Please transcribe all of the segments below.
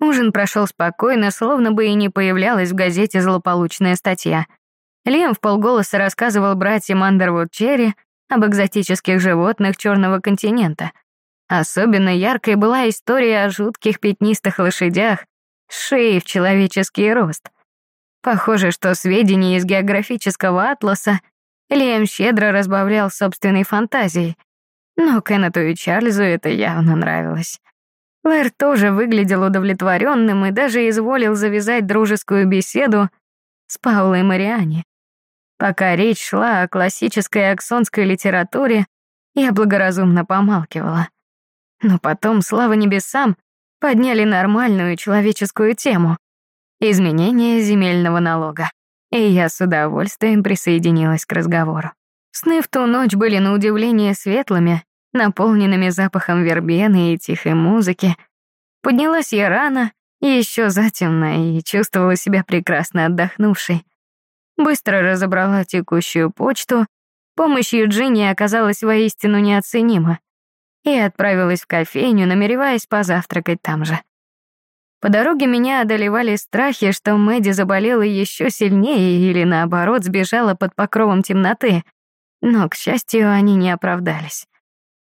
Ужин прошел спокойно, словно бы и не появлялась в газете злополучная статья. Лем в полголоса рассказывал братьям Андервуд Черри об экзотических животных Черного континента. Особенно яркой была история о жутких пятнистых лошадях шеей в человеческий рост. Похоже, что сведения из географического атласа Лем щедро разбавлял собственной фантазией, но Кеннету и Чарльзу это явно нравилось. Лэр тоже выглядел удовлетворенным и даже изволил завязать дружескую беседу с Паулой Мариани. Пока речь шла о классической аксонской литературе, я благоразумно помалкивала. Но потом, слава небесам, подняли нормальную человеческую тему — изменение земельного налога. И я с удовольствием присоединилась к разговору. Сны в ту ночь были на удивление светлыми, наполненными запахом вербены и тихой музыки. Поднялась я рано, еще затемно, и чувствовала себя прекрасно отдохнувшей. Быстро разобрала текущую почту, помощь Юджини оказалась воистину неоценима, и отправилась в кофейню, намереваясь позавтракать там же. По дороге меня одолевали страхи, что Мэдди заболела еще сильнее или, наоборот, сбежала под покровом темноты, но, к счастью, они не оправдались.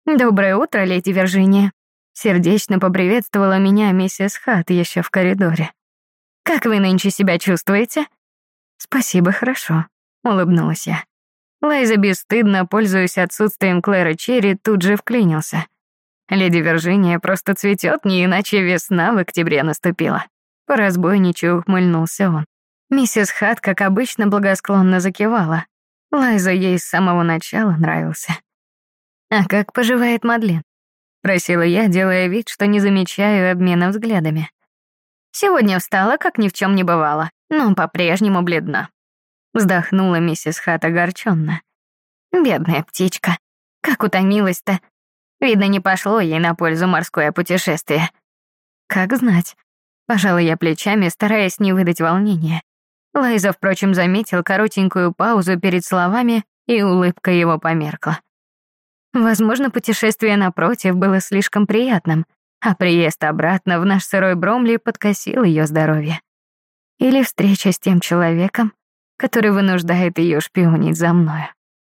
«Доброе утро, леди Виржиния», — сердечно поприветствовала меня миссис Хат еще в коридоре. «Как вы нынче себя чувствуете?» «Спасибо, хорошо», — улыбнулась я. Лайза бесстыдно, пользуясь отсутствием Клэра Черри, тут же вклинился. «Леди Виржиния просто цветет, не иначе весна в октябре наступила». По разбойничью ухмыльнулся он. Миссис Хат, как обычно, благосклонно закивала. Лайза ей с самого начала нравился. «А как поживает Мадлен?» — просила я, делая вид, что не замечаю обмена взглядами. «Сегодня встала, как ни в чем не бывало, но по-прежнему бледна». Вздохнула миссис Хат огорченно. «Бедная птичка, как утомилась-то. Видно, не пошло ей на пользу морское путешествие». «Как знать». Пожала я плечами, стараясь не выдать волнения. Лайза, впрочем, заметил коротенькую паузу перед словами, и улыбка его померкла. Возможно, путешествие напротив было слишком приятным, а приезд обратно в наш сырой Бромли подкосил ее здоровье. Или встреча с тем человеком, который вынуждает ее шпионить за мною,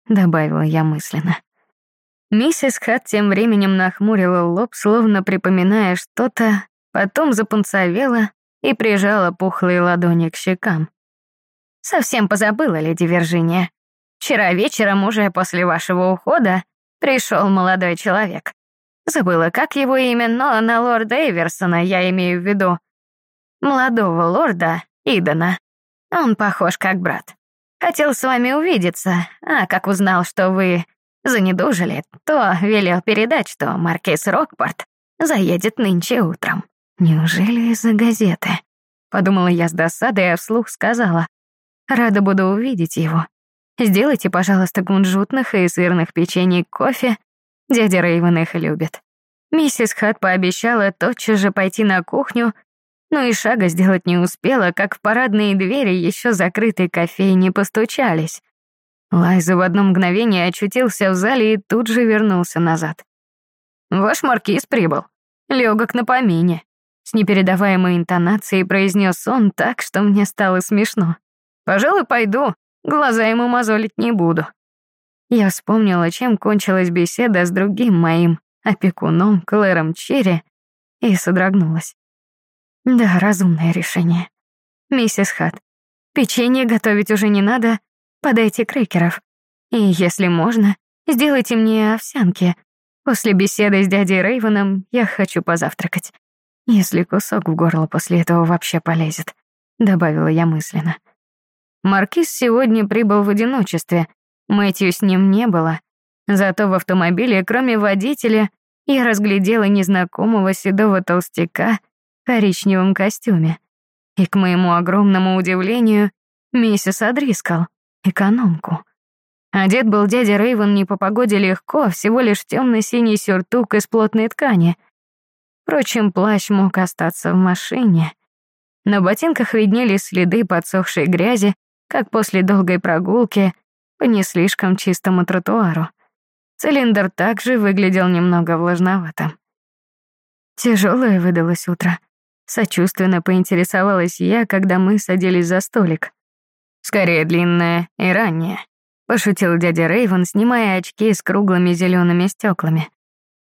добавила я мысленно. Миссис Хат тем временем нахмурила лоб, словно припоминая что-то, потом запунцовела и прижала пухлые ладони к щекам. «Совсем позабыла, леди Виржиния. Вчера вечером уже после вашего ухода пришел молодой человек. Забыла, как его имя, но на лорда Эверсона я имею в виду. Молодого лорда Идана. Он похож как брат. Хотел с вами увидеться, а как узнал, что вы занедужили, то велел передать, что маркиз Рокпорт заедет нынче утром. Неужели из-за газеты? Подумала я с досадой, а вслух сказала. Рада буду увидеть его. Сделайте, пожалуйста, кунжутных и сырных печений кофе. Дядя Рейвен их любит. Миссис Хат пообещала тотчас же пойти на кухню, но и шага сделать не успела, как в парадные двери еще закрытой кофейни постучались. Лайза в одно мгновение очутился в зале и тут же вернулся назад. «Ваш маркиз прибыл. Легок на помине», — с непередаваемой интонацией произнес он так, что мне стало смешно. «Пожалуй, пойду. Глаза ему мозолить не буду. Я вспомнила, чем кончилась беседа с другим моим опекуном Клэром Черри и содрогнулась. Да, разумное решение. Миссис Хат, печенье готовить уже не надо, подайте крекеров. И, если можно, сделайте мне овсянки. После беседы с дядей Рейвеном я хочу позавтракать. Если кусок в горло после этого вообще полезет, добавила я мысленно. Маркиз сегодня прибыл в одиночестве. Мэтью с ним не было. Зато в автомобиле, кроме водителя, я разглядела незнакомого седого толстяка в коричневом костюме. И, к моему огромному удивлению, миссис Адрискал, экономку. Одет был дядя Рейвен не по погоде легко, а всего лишь темно-синий сюртук из плотной ткани. Впрочем, плащ мог остаться в машине. На ботинках виднелись следы подсохшей грязи, как после долгой прогулки по не слишком чистому тротуару. Цилиндр также выглядел немного влажноватым. Тяжелое выдалось утро. Сочувственно поинтересовалась я, когда мы садились за столик. «Скорее длинная и ранняя», — пошутил дядя Рейвен, снимая очки с круглыми зелеными стеклами.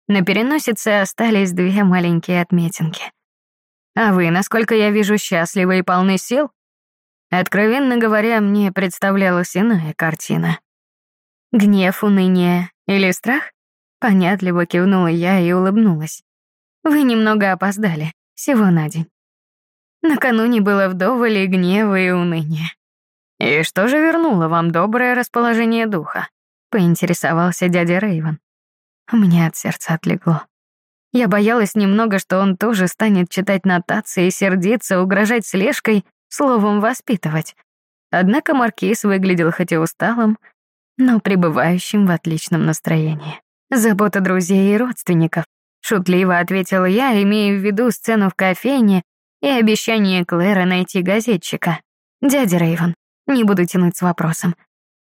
На переносице остались две маленькие отметинки. «А вы, насколько я вижу, счастливы и полны сил?» Откровенно говоря, мне представлялась иная картина. Гнев, уныние или страх? Понятливо кивнула я и улыбнулась. Вы немного опоздали, всего на день. Накануне было вдоволь и гнева, и уныния. «И что же вернуло вам доброе расположение духа?» — поинтересовался дядя Рейвен. Меня от сердца отлегло. Я боялась немного, что он тоже станет читать нотации, сердиться, угрожать слежкой, словом, воспитывать. Однако Маркиз выглядел хоть и усталым, но пребывающим в отличном настроении. Забота друзей и родственников. Шутливо ответила я, имея в виду сцену в кофейне и обещание Клэра найти газетчика. «Дядя Рейвен, не буду тянуть с вопросом.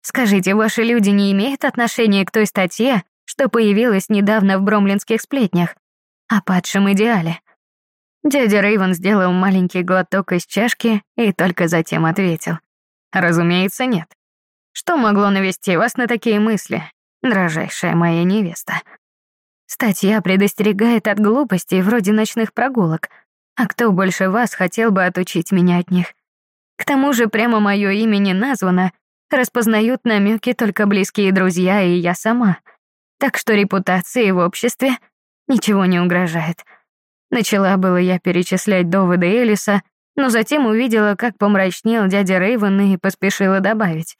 Скажите, ваши люди не имеют отношения к той статье, что появилась недавно в бромлинских сплетнях, о падшем идеале?» Дядя Рейвен сделал маленький глоток из чашки и только затем ответил. «Разумеется, нет. Что могло навести вас на такие мысли, дрожайшая моя невеста?» Статья предостерегает от глупостей вроде ночных прогулок. А кто больше вас хотел бы отучить меня от них? К тому же прямо мое имя не названо, распознают намеки только близкие друзья и я сама. Так что репутации в обществе ничего не угрожает. Начала было я перечислять доводы Элиса, но затем увидела, как помрачнел дядя Рейвен и поспешила добавить.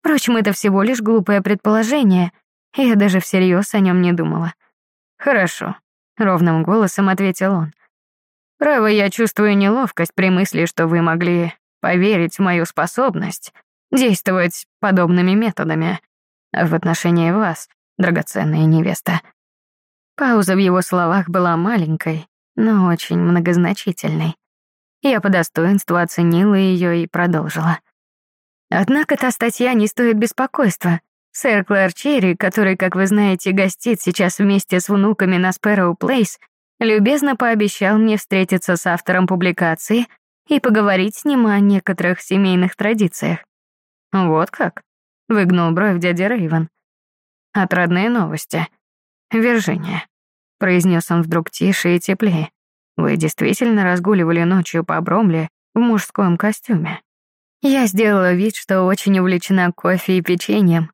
Впрочем, это всего лишь глупое предположение, и я даже всерьез о нем не думала. «Хорошо», — ровным голосом ответил он. «Право, я чувствую неловкость при мысли, что вы могли поверить в мою способность действовать подобными методами в отношении вас, драгоценная невеста». Пауза в его словах была маленькой, но очень многозначительной. Я по достоинству оценила ее и продолжила. Однако та статья не стоит беспокойства. Сэр Клэр Черри, который, как вы знаете, гостит сейчас вместе с внуками на Спэроу Плейс, любезно пообещал мне встретиться с автором публикации и поговорить с ним о некоторых семейных традициях. «Вот как?» — выгнул бровь дядя Рейвен. «Отрадные новости. Виржиния», — произнес он вдруг тише и теплее. «Вы действительно разгуливали ночью по Бромле в мужском костюме?» Я сделала вид, что очень увлечена кофе и печеньем,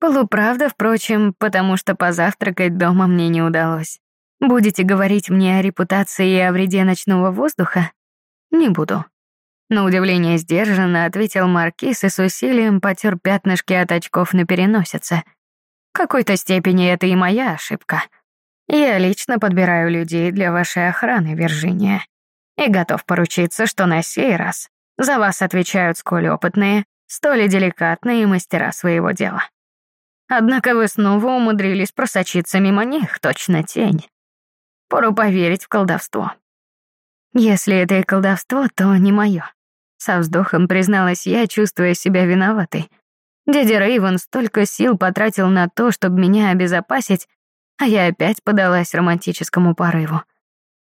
Полуправда, впрочем, потому что позавтракать дома мне не удалось. Будете говорить мне о репутации и о вреде ночного воздуха? Не буду. На удивление сдержанно ответил Маркиз и с усилием потер пятнышки от очков на переносице. Какой-то степени это и моя ошибка. Я лично подбираю людей для вашей охраны, Виржиния. И готов поручиться, что на сей раз за вас отвечают сколь опытные, столь деликатные мастера своего дела. Однако вы снова умудрились просочиться мимо них, точно тень. Пору поверить в колдовство. Если это и колдовство, то не мое. Со вздохом призналась я, чувствуя себя виноватой. Дядя Рейвен столько сил потратил на то, чтобы меня обезопасить, а я опять подалась романтическому порыву.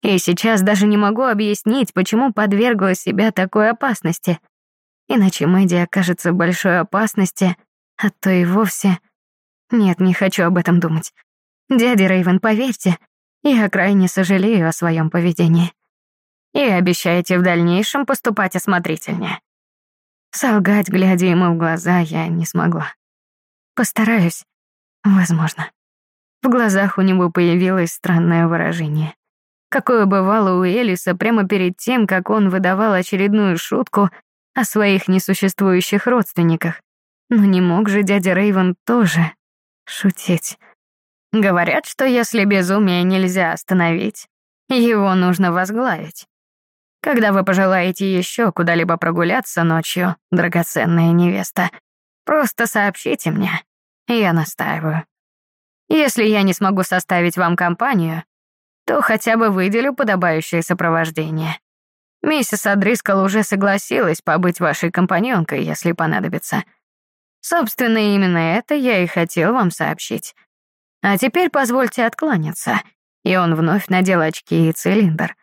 И сейчас даже не могу объяснить, почему подвергла себя такой опасности. Иначе Мэдди окажется в большой опасности, а то и вовсе нет, не хочу об этом думать. Дядя Рейвен, поверьте, я крайне сожалею о своем поведении. И обещаете в дальнейшем поступать осмотрительнее. Солгать, глядя ему в глаза, я не смогла. Постараюсь. Возможно. В глазах у него появилось странное выражение. Какое бывало у Элиса прямо перед тем, как он выдавал очередную шутку о своих несуществующих родственниках. Но не мог же дядя Рейвен тоже шутить. Говорят, что если безумие нельзя остановить, его нужно возглавить. Когда вы пожелаете еще куда-либо прогуляться ночью, драгоценная невеста, просто сообщите мне, я настаиваю. Если я не смогу составить вам компанию, то хотя бы выделю подобающее сопровождение. Миссис Адрискал уже согласилась побыть вашей компаньонкой, если понадобится. Собственно, именно это я и хотел вам сообщить. А теперь позвольте откланяться. И он вновь надел очки и цилиндр.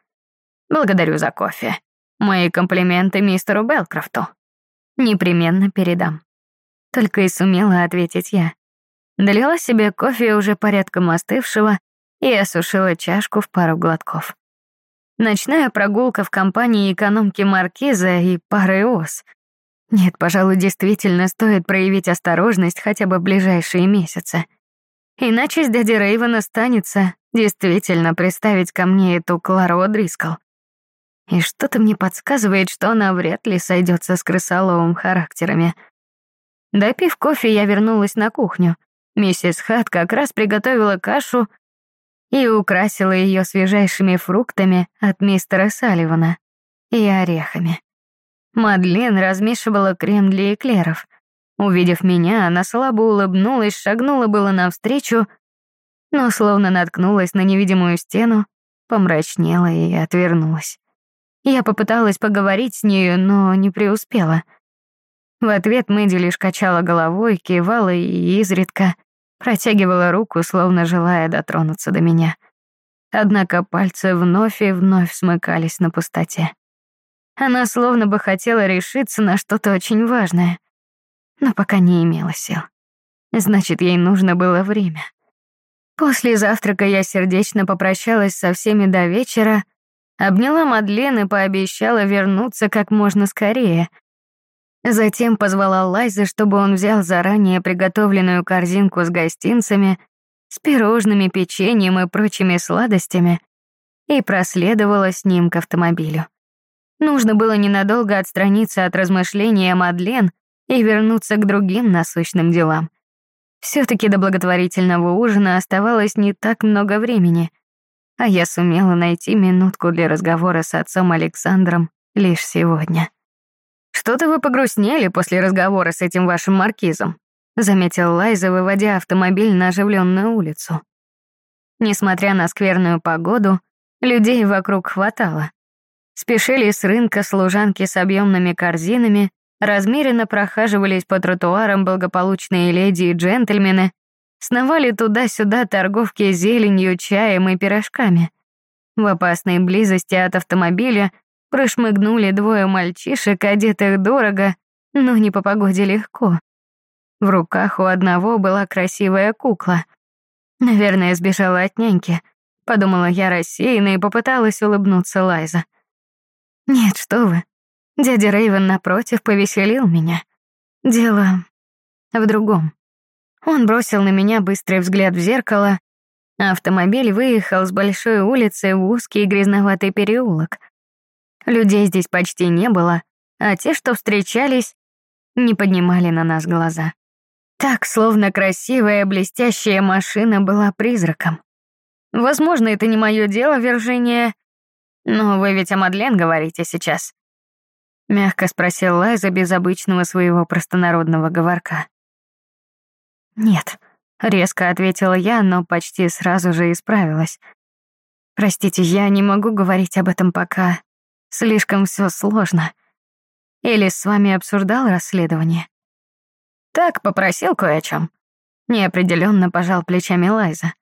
Благодарю за кофе. Мои комплименты мистеру Белкрофту. Непременно передам. Только и сумела ответить я. Долила себе кофе уже порядком остывшего и осушила чашку в пару глотков. Ночная прогулка в компании экономки Маркиза и пары ос. Нет, пожалуй, действительно стоит проявить осторожность хотя бы в ближайшие месяцы. Иначе с дядей Рейвен останется действительно представить ко мне эту Клару О'Дрискл. И что-то мне подсказывает, что она вряд ли сойдется с крысоловым характерами. Допив кофе, я вернулась на кухню. Миссис Хат как раз приготовила кашу и украсила ее свежайшими фруктами от мистера Салливана и орехами. Мадлен размешивала крем для эклеров. Увидев меня, она слабо улыбнулась, шагнула было навстречу, но словно наткнулась на невидимую стену, помрачнела и отвернулась. Я попыталась поговорить с нею, но не преуспела. В ответ Мэдди лишь качала головой, кивала и изредка протягивала руку, словно желая дотронуться до меня. Однако пальцы вновь и вновь смыкались на пустоте. Она словно бы хотела решиться на что-то очень важное, но пока не имела сил. Значит, ей нужно было время. После завтрака я сердечно попрощалась со всеми до вечера, обняла Мадлен и пообещала вернуться как можно скорее. Затем позвала Лайза, чтобы он взял заранее приготовленную корзинку с гостинцами, с пирожными, печеньем и прочими сладостями, и проследовала с ним к автомобилю. Нужно было ненадолго отстраниться от размышления о Мадлен и вернуться к другим насущным делам. все таки до благотворительного ужина оставалось не так много времени — а я сумела найти минутку для разговора с отцом Александром лишь сегодня. «Что-то вы погрустнели после разговора с этим вашим маркизом», заметил Лайза, выводя автомобиль на оживленную улицу. Несмотря на скверную погоду, людей вокруг хватало. Спешили с рынка служанки с объемными корзинами, размеренно прохаживались по тротуарам благополучные леди и джентльмены, Сновали туда-сюда торговки зеленью, чаем и пирожками. В опасной близости от автомобиля прошмыгнули двое мальчишек, одетых дорого, но не по погоде легко. В руках у одного была красивая кукла. Наверное, сбежала от няньки. Подумала я рассеянно и попыталась улыбнуться Лайза. Нет, что вы. Дядя Рейвен напротив повеселил меня. Дело в другом. Он бросил на меня быстрый взгляд в зеркало. Автомобиль выехал с большой улицы в узкий грязноватый переулок. Людей здесь почти не было, а те, что встречались, не поднимали на нас глаза. Так, словно красивая блестящая машина была призраком. Возможно, это не мое дело, Виржиния, но вы ведь о Мадлен говорите сейчас. Мягко спросил Лайза без обычного своего простонародного говорка. «Нет», — резко ответила я, но почти сразу же исправилась. «Простите, я не могу говорить об этом пока. Слишком все сложно. Или с вами обсуждал расследование?» «Так, попросил кое о чем. Неопределенно пожал плечами Лайза.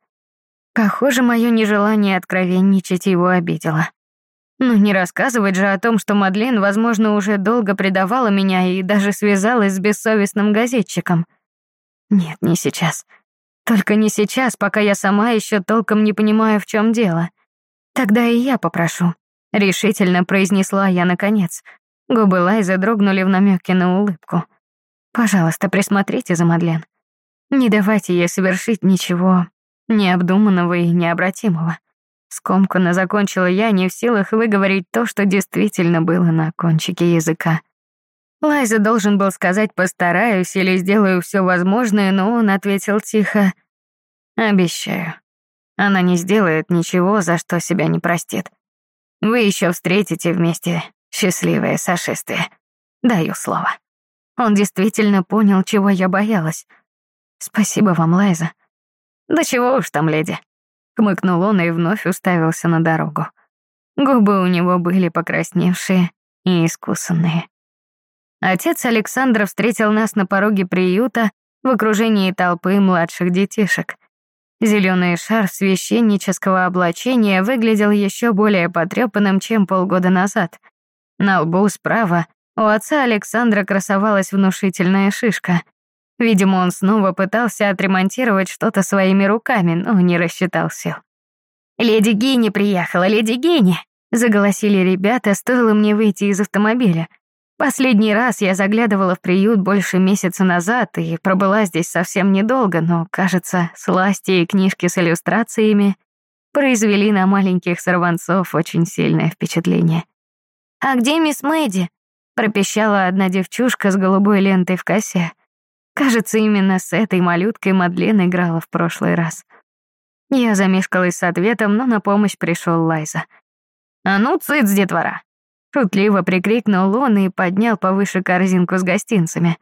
Похоже, мое нежелание откровенничать его обидело. Ну, не рассказывать же о том, что Мадлен, возможно, уже долго предавала меня и даже связалась с бессовестным газетчиком — нет, не сейчас. Только не сейчас, пока я сама еще толком не понимаю, в чем дело. Тогда и я попрошу. Решительно произнесла я наконец. Губы Лайзы дрогнули в намеке на улыбку. Пожалуйста, присмотрите за Мадлен. Не давайте ей совершить ничего необдуманного и необратимого. Скомканно закончила я, не в силах выговорить то, что действительно было на кончике языка. Лайза должен был сказать «постараюсь» или «сделаю все возможное», но он ответил тихо «Обещаю». Она не сделает ничего, за что себя не простит. Вы еще встретите вместе счастливое сошествие. Даю слово. Он действительно понял, чего я боялась. Спасибо вам, Лайза. Да чего уж там, леди. Хмыкнул он и вновь уставился на дорогу. Губы у него были покрасневшие и искусанные. Отец Александра встретил нас на пороге приюта в окружении толпы младших детишек. Зеленый шар священнического облачения выглядел еще более потрепанным, чем полгода назад. На лбу справа у отца Александра красовалась внушительная шишка. Видимо, он снова пытался отремонтировать что-то своими руками, но не рассчитал сил. «Леди Гинни приехала, леди Гинни!» Заголосили ребята, стоило мне выйти из автомобиля. Последний раз я заглядывала в приют больше месяца назад и пробыла здесь совсем недолго, но, кажется, сласти и книжки с иллюстрациями произвели на маленьких сорванцов очень сильное впечатление. «А где мисс Мэдди?» — пропищала одна девчушка с голубой лентой в косе. Кажется, именно с этой малюткой Мадлен играла в прошлый раз. Я замешкалась с ответом, но на помощь пришел Лайза — «А ну, цыц, детвора!» Шутливо прикрикнул он и поднял повыше корзинку с гостинцами.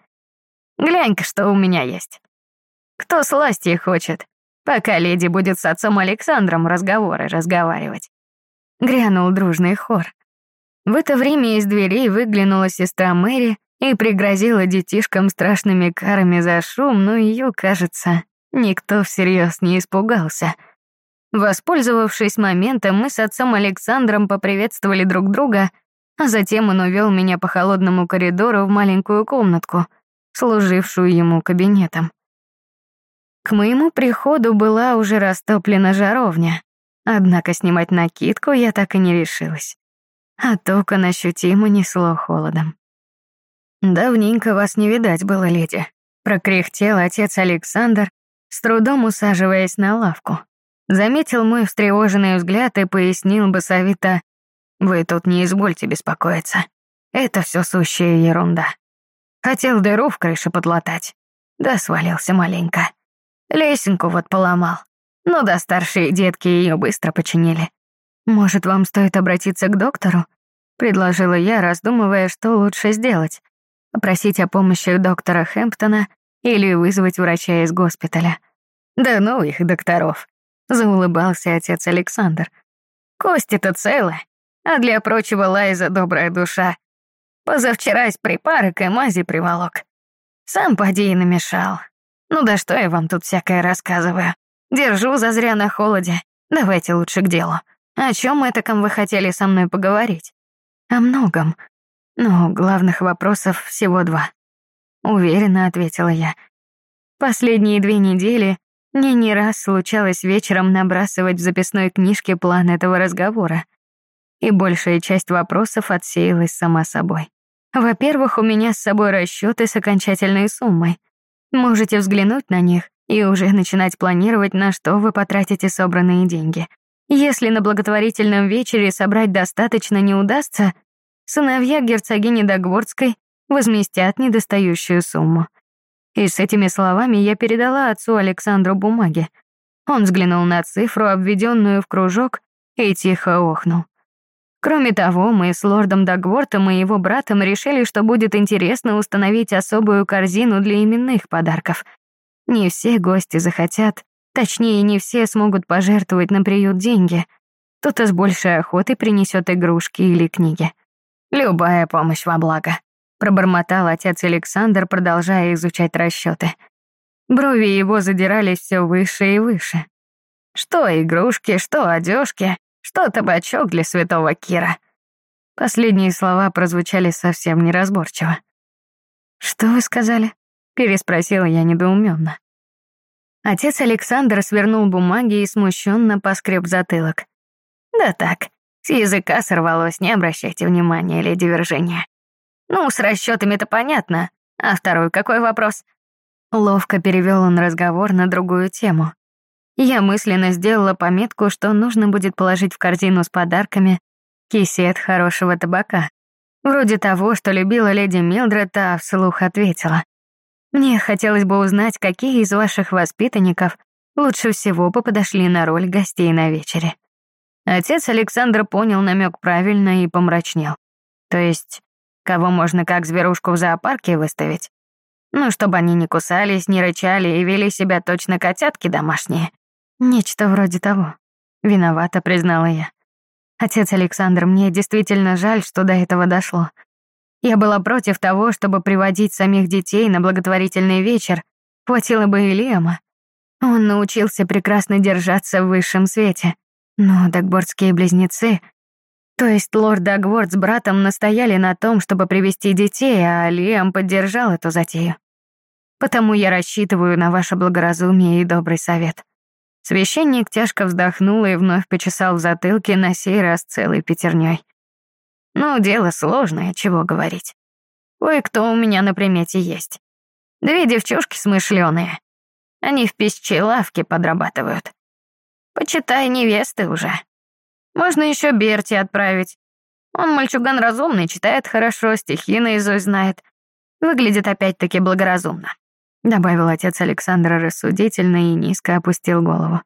«Глянь-ка, что у меня есть. Кто сласти хочет, пока леди будет с отцом Александром разговоры разговаривать?» Грянул дружный хор. В это время из дверей выглянула сестра Мэри и пригрозила детишкам страшными карами за шум, но ее, кажется, никто всерьез не испугался — Воспользовавшись моментом, мы с отцом Александром поприветствовали друг друга, а затем он увел меня по холодному коридору в маленькую комнатку, служившую ему кабинетом. К моему приходу была уже растоплена жаровня, однако снимать накидку я так и не решилась. От окон ощутимо несло холодом. «Давненько вас не видать было, леди», — прокряхтел отец Александр, с трудом усаживаясь на лавку. Заметил мой встревоженный взгляд и пояснил басовито, «Вы тут не извольте беспокоиться. Это все сущая ерунда. Хотел дыру в крыше подлатать. Да свалился маленько. Лесенку вот поломал. Ну да, старшие детки ее быстро починили. Может, вам стоит обратиться к доктору? Предложила я, раздумывая, что лучше сделать. Попросить о помощи доктора Хэмптона или вызвать врача из госпиталя. Да ну их, докторов. Заулыбался отец Александр. Кости-то целы, а для прочего Лайза добрая душа. Позавчера из припарок и мази приволок. Сам поди и намешал. Ну да что я вам тут всякое рассказываю. Держу зазря на холоде. Давайте лучше к делу. О чем этаком вы хотели со мной поговорить? О многом. Но главных вопросов всего два. Уверенно ответила я. Последние две недели мне не раз случалось вечером набрасывать в записной книжке план этого разговора. И большая часть вопросов отсеялась сама собой. Во-первых, у меня с собой расчеты с окончательной суммой. Можете взглянуть на них и уже начинать планировать, на что вы потратите собранные деньги. Если на благотворительном вечере собрать достаточно не удастся, сыновья герцогини Дагвордской возместят недостающую сумму. И с этими словами я передала отцу Александру бумаги. Он взглянул на цифру, обведенную в кружок, и тихо охнул. Кроме того, мы с лордом Дагвортом и его братом решили, что будет интересно установить особую корзину для именных подарков. Не все гости захотят, точнее, не все смогут пожертвовать на приют деньги. Кто-то с большей охотой принесет игрушки или книги. Любая помощь во благо пробормотал отец Александр, продолжая изучать расчеты. Брови его задирались все выше и выше. Что игрушки, что одежки, что табачок для святого Кира. Последние слова прозвучали совсем неразборчиво. «Что вы сказали?» — переспросила я недоуменно. Отец Александр свернул бумаги и смущенно поскреб затылок. «Да так, с языка сорвалось, не обращайте внимания, леди Виржиния. Ну, с расчетами-то понятно. А второй какой вопрос? Ловко перевел он разговор на другую тему. Я мысленно сделала пометку, что нужно будет положить в корзину с подарками кисет хорошего табака. Вроде того, что любила леди Милдред, а вслух ответила. Мне хотелось бы узнать, какие из ваших воспитанников лучше всего бы подошли на роль гостей на вечере. Отец Александра понял намек правильно и помрачнел. То есть кого можно как зверушку в зоопарке выставить. Ну, чтобы они не кусались, не рычали и вели себя точно котятки домашние. Нечто вроде того. Виновата, признала я. Отец Александр, мне действительно жаль, что до этого дошло. Я была против того, чтобы приводить самих детей на благотворительный вечер. Хватило бы и Лема. Он научился прекрасно держаться в высшем свете. Но дагбордские близнецы, то есть лорд Дагворд с братом настояли на том, чтобы привести детей, а Лиам поддержал эту затею. Потому я рассчитываю на ваше благоразумие и добрый совет. Священник тяжко вздохнул и вновь почесал в затылке, на сей раз целой пятерней. Ну, дело сложное, чего говорить. Кое-кто у меня на примете есть. Две девчушки смышленые. Они в пищей лавке подрабатывают. Почитай, невесты уже. Можно еще Берти отправить. Он мальчуган разумный, читает хорошо, стихи наизусть знает. Выглядит опять-таки благоразумно. Добавил отец Александра рассудительно и низко опустил голову.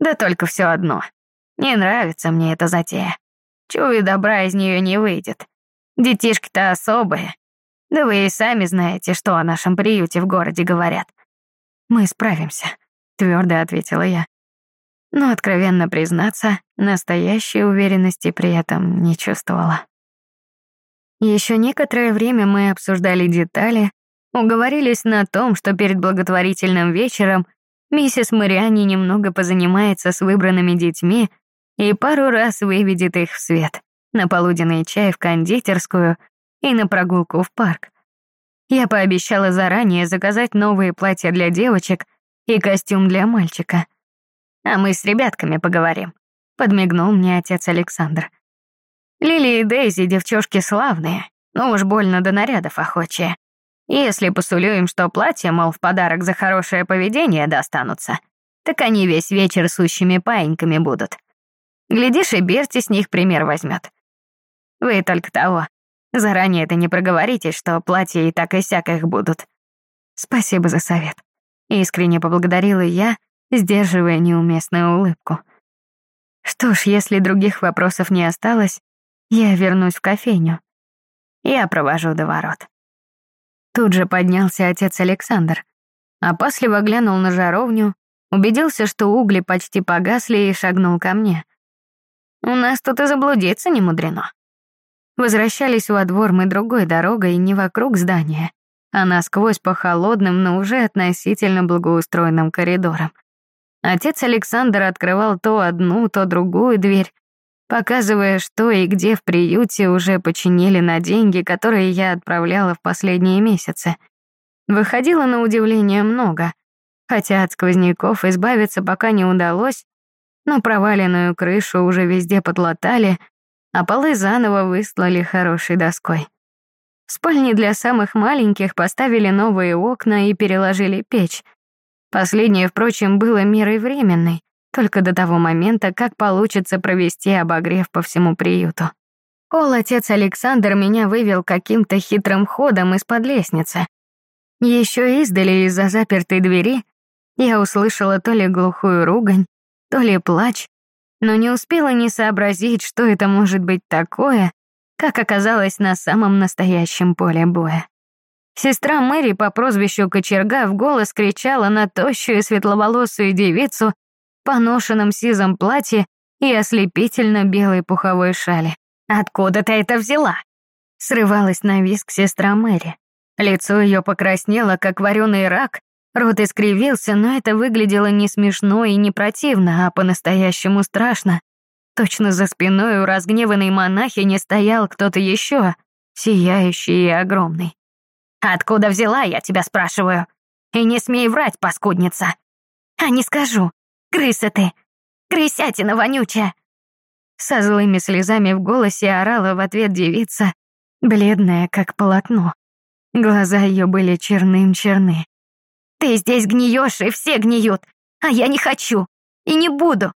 Да только все одно. Не нравится мне эта затея. Чую, добра из нее не выйдет. Детишки-то особые. Да вы и сами знаете, что о нашем приюте в городе говорят. Мы справимся, твердо ответила я. Но, откровенно признаться, настоящей уверенности при этом не чувствовала. Еще некоторое время мы обсуждали детали, уговорились на том, что перед благотворительным вечером миссис Мариани немного позанимается с выбранными детьми и пару раз выведет их в свет на полуденный чай в кондитерскую и на прогулку в парк. Я пообещала заранее заказать новые платья для девочек и костюм для мальчика. А мы с ребятками поговорим, подмигнул мне отец Александр. Лили и Дейзи девчушки славные, но уж больно до нарядов охочие. Если посулю им, что платье, мол, в подарок за хорошее поведение достанутся, так они весь вечер сущими паиньками будут. Глядишь, и Берти с них пример возьмет. Вы только того. Заранее это не проговорите, что платья и так и сяк их будут. Спасибо за совет. Искренне поблагодарила я, сдерживая неуместную улыбку. Что ж, если других вопросов не осталось, я вернусь в кофейню. Я провожу до ворот. Тут же поднялся отец Александр. Опасливо глянул на жаровню, убедился, что угли почти погасли и шагнул ко мне. «У нас тут и заблудиться не мудрено». Возвращались во двор мы другой дорогой, не вокруг здания, а насквозь по холодным, но уже относительно благоустроенным коридорам. Отец Александр открывал то одну, то другую дверь, показывая, что и где в приюте уже починили на деньги, которые я отправляла в последние месяцы. Выходило на удивление много, хотя от сквозняков избавиться пока не удалось, но проваленную крышу уже везде подлатали, а полы заново выслали хорошей доской. В спальне для самых маленьких поставили новые окна и переложили печь. Последнее, впрочем, было мерой временной, только до того момента, как получится провести обогрев по всему приюту. Ол отец Александр меня вывел каким-то хитрым ходом из-под лестницы. Еще издали из-за запертой двери я услышала то ли глухую ругань, то ли плач, но не успела ни сообразить, что это может быть такое, как оказалось на самом настоящем поле боя. Сестра Мэри по прозвищу Кочерга в голос кричала на тощую светловолосую девицу поношенном сизом платье и ослепительно белой пуховой шали. «Откуда ты это взяла?» Срывалась на виск сестра Мэри. Лицо ее покраснело, как вареный рак, рот искривился, но это выглядело не смешно и не противно, а по-настоящему страшно. Точно за спиной у разгневанной монахини стоял кто-то еще, сияющий и огромный. «Откуда взяла, я тебя спрашиваю? И не смей врать, паскудница!» «А не скажу. Крыса ты! Крысятина вонючая!» Со злыми слезами в голосе орала в ответ девица, бледная, как полотно. Глаза ее были черным-черны. «Ты здесь гниешь, и все гниют, а я не хочу и не буду.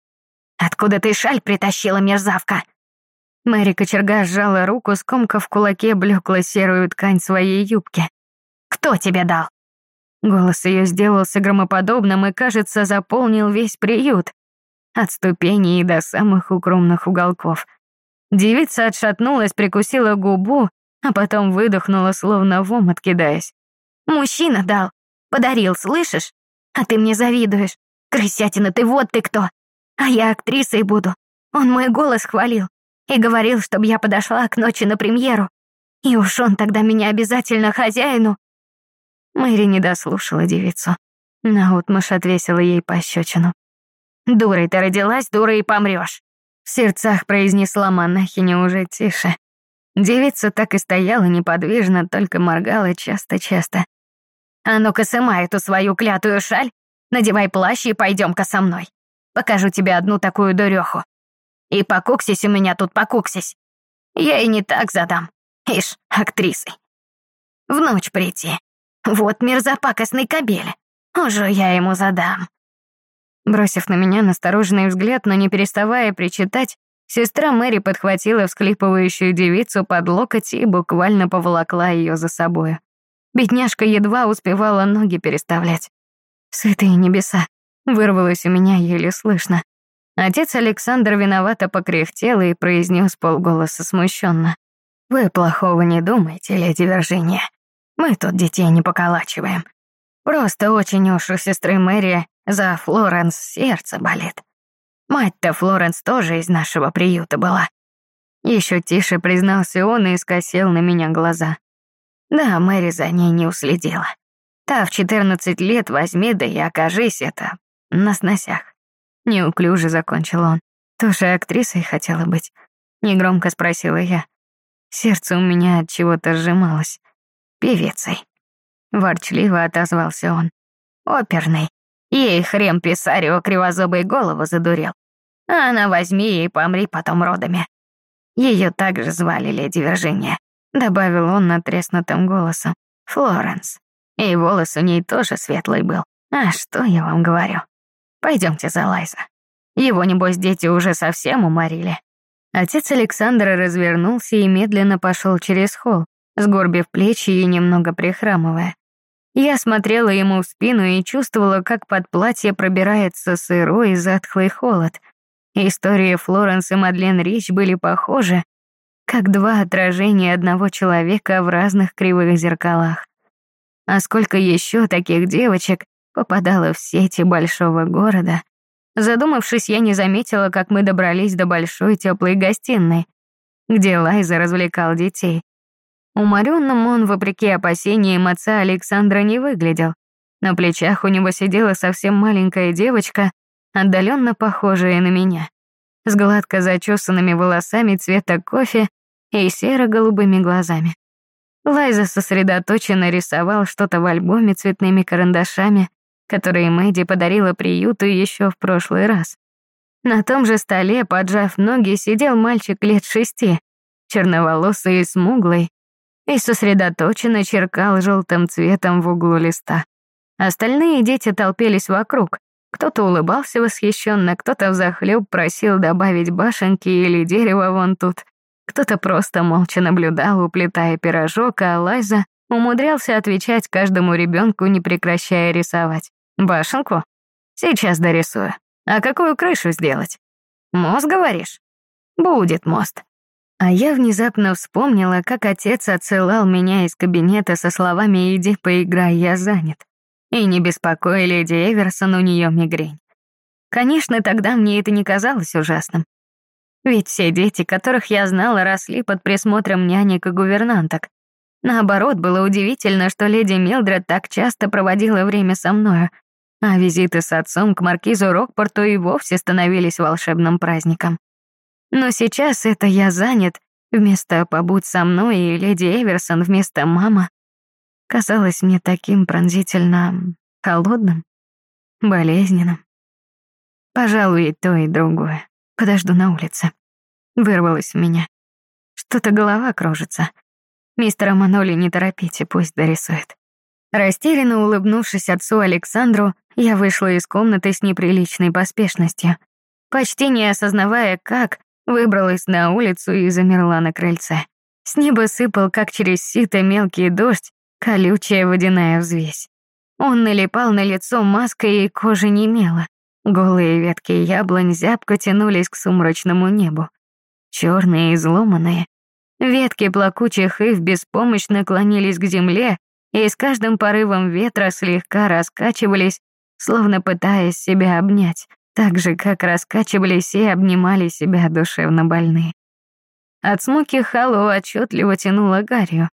Откуда ты шаль притащила, мерзавка?» Мэри Кочерга сжала руку, скомкав в кулаке блекло-серую ткань своей юбки. «Кто тебе дал?» Голос ее сделался громоподобным и, кажется, заполнил весь приют. От ступеней до самых укромных уголков. Девица отшатнулась, прикусила губу, а потом выдохнула, словно в омут кидаясь. «Мужчина дал. Подарил, слышишь? А ты мне завидуешь. Крысятина, ты вот ты кто. А я актрисой буду. Он мой голос хвалил и говорил, чтобы я подошла к ночи на премьеру. И уж он тогда меня обязательно хозяину Мэри не дослушала девицу. Наутмашь отвесила ей пощечину. «Дурой ты родилась, дурой и помрешь!» В сердцах произнесла монахиня уже тише. Девица так и стояла неподвижно, только моргала часто-часто. «А ну-ка, сымай эту свою клятую шаль, надевай плащ и пойдем-ка со мной. Покажу тебе одну такую дуреху. И покуксись у меня тут, покуксись. Я и не так задам. Ишь, актрисой. В ночь прийти. Вот мерзопакостный кобель. Уже я ему задам. Бросив на меня настороженный взгляд, но не переставая причитать, сестра Мэри подхватила всклипывающую девицу под локоть и буквально поволокла ее за собою. Бедняжка едва успевала ноги переставлять. «Святые небеса!» вырвалось у меня еле слышно. Отец Александр виновато покряхтел и произнес полголоса смущенно. «Вы плохого не думайте, леди Виржиния. Мы тут детей не поколачиваем. Просто очень уж у сестры Мэри за Флоренс сердце болит. Мать-то Флоренс тоже из нашего приюта была. Еще тише признался он и скосил на меня глаза. Да, Мэри за ней не уследила. Та в 14 лет возьми, да и окажись это на сносях. Неуклюже закончил он. Тоже актрисой хотела быть? Негромко спросила я. Сердце у меня от чего-то сжималось. Певицей. Ворчливо отозвался он. Оперный. Ей хрен писарио кривозубой голову задурел. А она возьми и помри потом родами. Ее также звали леди Виржиния, добавил он натреснутым голосом. Флоренс. И волос у ней тоже светлый был. А что я вам говорю? Пойдемте за Лайза. Его, небось, дети уже совсем уморили. Отец Александра развернулся и медленно пошел через холл, сгорбив плечи и немного прихрамывая. Я смотрела ему в спину и чувствовала, как под платье пробирается сырой и затхлый холод. Истории Флоренс и Мадлен Рич были похожи, как два отражения одного человека в разных кривых зеркалах. А сколько еще таких девочек попадало в сети большого города. Задумавшись, я не заметила, как мы добрались до большой теплой гостиной, где Лайза развлекал детей. Уморенным он, вопреки опасениям отца Александра, не выглядел. На плечах у него сидела совсем маленькая девочка, отдаленно похожая на меня, с гладко зачесанными волосами цвета кофе и серо-голубыми глазами. Лайза сосредоточенно рисовал что-то в альбоме цветными карандашами, которые Мэдди подарила приюту еще в прошлый раз. На том же столе, поджав ноги, сидел мальчик лет шести, черноволосый и смуглый, и сосредоточенно черкал желтым цветом в углу листа. Остальные дети толпились вокруг. Кто-то улыбался восхищенно, кто-то взахлеб просил добавить башенки или дерево вон тут. Кто-то просто молча наблюдал, уплетая пирожок, а Лайза умудрялся отвечать каждому ребенку, не прекращая рисовать. «Башенку? Сейчас дорисую. А какую крышу сделать? Мост, говоришь? Будет мост. А я внезапно вспомнила, как отец отсылал меня из кабинета со словами «иди поиграй, я занят». И не беспокой леди Эверсон, у нее мигрень. Конечно, тогда мне это не казалось ужасным. Ведь все дети, которых я знала, росли под присмотром нянек и гувернанток. Наоборот, было удивительно, что леди Милдред так часто проводила время со мною, а визиты с отцом к маркизу Рокпорту и вовсе становились волшебным праздником. Но сейчас это я занят, вместо «побудь со мной» и леди Эверсон вместо «мама» казалось мне таким пронзительно холодным, болезненным. Пожалуй, и то, и другое. Подожду на улице. Вырвалось у меня. Что-то голова кружится. Мистера Маноли не торопите, пусть дорисует. Растерянно улыбнувшись отцу Александру, я вышла из комнаты с неприличной поспешностью. Почти не осознавая как, выбралась на улицу и замерла на крыльце. С неба сыпал, как через сито, мелкий дождь, колючая водяная взвесь. Он налипал на лицо маской, и кожа немела. Голые ветки яблонь зябко тянулись к сумрачному небу. Черные и изломанные. Ветки плакучих ив беспомощно клонились к земле и с каждым порывом ветра слегка раскачивались, словно пытаясь себя обнять, так же, как раскачивались и обнимали себя душевно больные. От смоки Халлоу отчетливо тянуло гарью,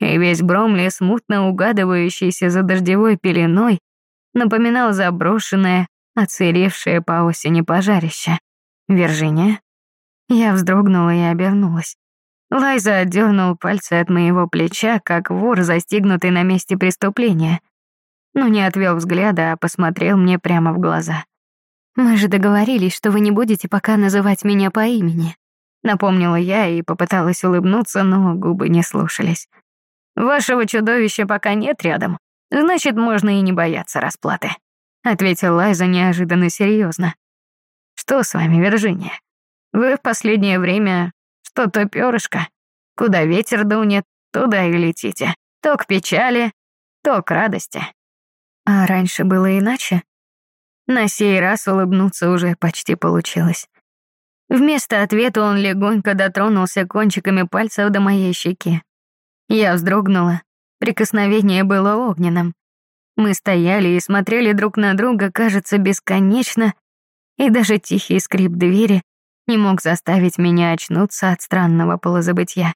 и весь Бромли, смутно угадывающийся за дождевой пеленой, напоминал заброшенное, оцаревшее по осени пожарище. «Виржиния?» Я вздрогнула и обернулась. Лайза отдернул пальцы от моего плеча, как вор, застигнутый на месте преступления. Но не отвел взгляда, а посмотрел мне прямо в глаза. «Мы же договорились, что вы не будете пока называть меня по имени», напомнила я и попыталась улыбнуться, но губы не слушались. «Вашего чудовища пока нет рядом, значит, можно и не бояться расплаты», ответил Лайза неожиданно серьезно. «Что с вами, Виржиния? Вы в последнее время что-то перышко. Куда ветер дунет, туда и летите. То к печали, то к радости». А раньше было иначе? На сей раз улыбнуться уже почти получилось. Вместо ответа он легонько дотронулся кончиками пальцев до моей щеки. Я вздрогнула. Прикосновение было огненным. Мы стояли и смотрели друг на друга, кажется, бесконечно, и даже тихий скрип двери не мог заставить меня очнуться от странного полузабытия.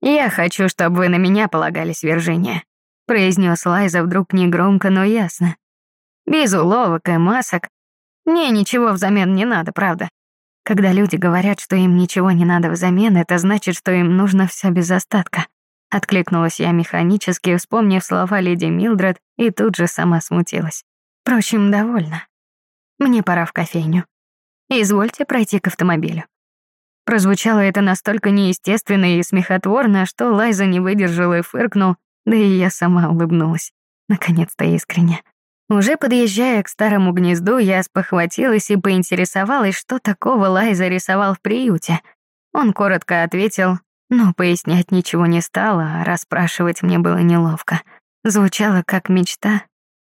«Я хочу, чтобы вы на меня полагались, Виржиния», произнес Лайза вдруг негромко, но ясно. «Без уловок и масок. Мне ничего взамен не надо, правда. Когда люди говорят, что им ничего не надо взамен, это значит, что им нужно все без остатка. Откликнулась я механически, вспомнив слова леди Милдред, и тут же сама смутилась. Впрочем, довольна. Мне пора в кофейню. Извольте пройти к автомобилю. Прозвучало это настолько неестественно и смехотворно, что Лайза не выдержал и фыркнул, да и я сама улыбнулась. Наконец-то искренне. Уже подъезжая к старому гнезду, я спохватилась и поинтересовалась, что такого Лайза рисовал в приюте. Он коротко ответил, но пояснять ничего не стало, а расспрашивать мне было неловко. Звучало как мечта,